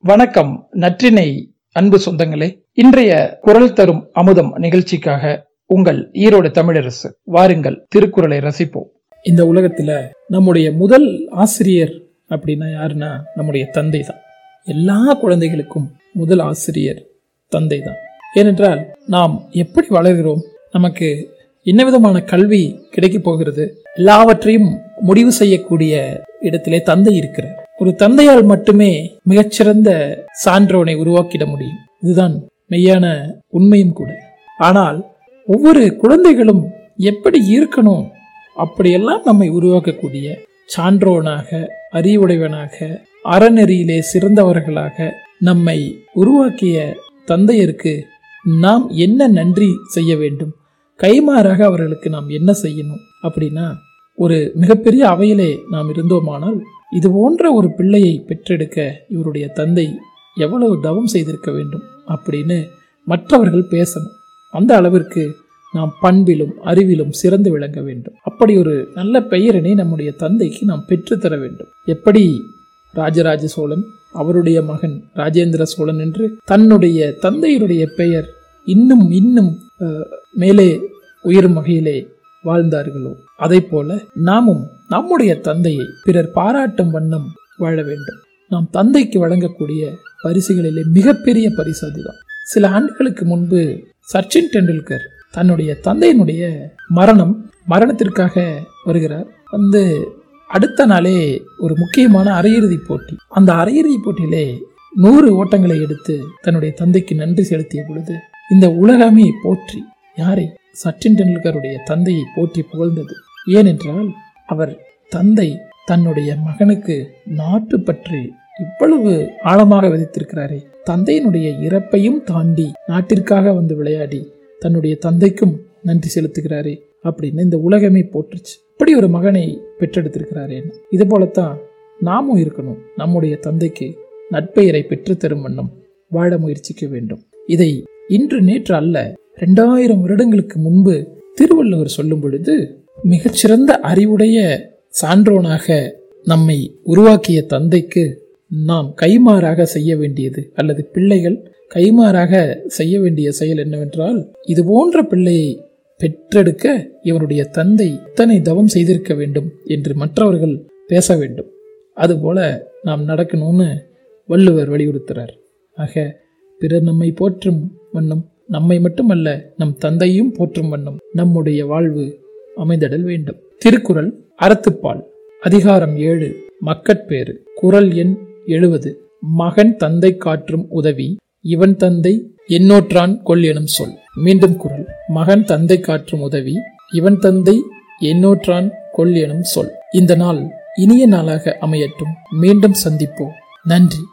வணக்கம் நற்றினை அன்பு சொந்தங்களே. இன்றைய குரல் தரும் அமுதம் நிகழ்ச்சிக்காக உங்கள் ஈரோடு தமிழரசு வாருங்கள் திருக்குறளை ரசிப்போம். இந்த உலகத்துல நம்முடைய முதல் ஆசிரியர் அப்படின்னா யாருன்னா நம்முடைய தந்தை தான் எல்லா குழந்தைகளுக்கும் முதல் ஆசிரியர் தந்தை தான் ஏனென்றால் நாம் எப்படி வளர்கிறோம் நமக்கு என்ன விதமான கல்வி கிடைக்க போகிறது எல்லாவற்றையும் முடிவு செய்யக்கூடிய இடத்திலே தந்தை இருக்கிறார். ஒரு தந்தையால் மட்டுமே மிகச்சிறந்த சான்றோனை உருவாக்கிட முடியும். இதுதான் மெய்யான உண்மையும் கூட. ஆனால் ஒவ்வொரு குழந்தைகளும் எப்படி இருக்கணும்? அப்படியெல்லாம் நம்மை உருவாக்கக்கூடிய சான்றோனாக அறிவுடையவனாக அறநெறியிலே சிறந்தவர்களாக நம்மை உருவாக்கிய தந்தையருக்கு நாம் என்ன நன்றி செய்ய வேண்டும்? கைமாறாக அவர்களுக்கு நாம் என்ன செய்யணும்? அப்படின்னா ஒரு மிகப்பெரிய அவையிலே நாம் இருந்தோமானால் இது போன்ற ஒரு பிள்ளையை பெற்றெடுக்க இவருடைய தந்தை எவ்வளவு தவம் செய்திருக்க வேண்டும் அப்படின்னு மற்றவர்கள் பேசணும். அந்த அளவிற்கு நாம் பண்பிலும் அறிவிலும் சிறந்து விளங்க வேண்டும். அப்படி ஒரு நல்ல பெயரினை நம்முடைய தந்தைக்கு நாம் பெற்றுத்தர வேண்டும். எப்படி ராஜராஜ சோழன் அவருடைய மகன் ராஜேந்திர சோழன் என்று தன்னுடைய தந்தையருடைய பெயர் இன்னும் இன்னும் மேலே உயரும் வகையிலே வாழ்ந்தார்களோ? அதை போல நாமும் நம்முடைய தந்தையை பிறர் பாராட்டும் வண்ணம் வாழ வேண்டும். நாம் தந்தைக்கு வழங்கக்கூடிய பரிசுகளிலே மிகப்பெரிய பரிசு அதுதான். சில ஆண்டுகளுக்கு முன்பு சச்சின் டெண்டுல்கர் தன்னுடைய தந்தையினுடைய மரணம் மரணத்திற்காக வருகிறார். வந்து அடுத்த நாளே ஒரு முக்கியமான அரையிறுதி போட்டி. அந்த அரையிறுதி போட்டியிலே நூறு ஓட்டங்களை எடுத்து தன்னுடைய தந்தைக்கு நன்றி செலுத்திய பொழுது இந்த உலகமே போற்றி. யாரை? சச்சின் டெண்டுல்கருடைய தந்தையை போற்றி புகழ்ந்தது. ஏனென்றால் அவர் தந்தை தன்னுடைய மகனுக்கு நாட்டு பற்றி இவ்வளவு ஆழமாக விதித்திருக்கிறாரே. தந்தையினுடைய இறப்பையும் தாண்டி நாட்டிற்காக வந்து விளையாடி தன்னுடைய தந்தைக்கும் நன்றி செலுத்துகிறாரே அப்படின்னு இந்த உலகமே போற்றுச்சு. இப்படி ஒரு மகனை பெற்றெடுத்திருக்கிறாரே. இது போலத்தான் நாமும் இருக்கணும். நம்முடைய தந்தைக்கு நட்பெயரை பெற்றுத்தரும் வண்ணம் வாழ முயற்சிக்க வேண்டும். இதை இன்று நேற்று அல்ல ரெண்டாயிரம் வருடங்களுக்கு முன்பு திருவள்ளுவர் சொல்லும் பொழுது மிகச்சிறந்த அறிவுடைய சான்றோனாக நம்மை உருவாக்கிய தந்தைக்கு நாம் கைமாறாக செய்ய வேண்டியது அல்லது பிள்ளைகள் கைமாறாக செய்ய வேண்டிய செயல் என்னவென்றால் இது போன்ற பிள்ளையை பெற்றெடுக்க இவருடைய தந்தை இத்தனை தவம் செய்திருக்க வேண்டும் என்று மற்றவர்கள் பேச வேண்டும். அதுபோல நாம் நடக்கணும்னு வள்ளுவர் வலியுறுத்துறார். ஆக பிறர் நம்மை போற்றும் வண்ணம் நம்மை மட்டுமல்ல நம் தந்தையும் போற்றும் வண்ணம் நம்முடைய வாழ்வு அமைந்திடல் வேண்டும். திருக்குறள் அறத்துப்பால். அதிகாரம் ஏழு. மக்கட்பேறு. குரல் எண் எழுவது. மகன் தந்தை காற்றும் உதவி இவன் தந்தை எண்ணோற்றான் கொள் எனும் சொல். மீண்டும் குரல் மகன் தந்தை காற்றும் உதவி இவன் தந்தை எண்ணோற்றான் கொள் எனும் சொல். இந்த நாள் இனிய நாளாக அமையட்டும். மீண்டும் சந்திப்போம். நன்றி.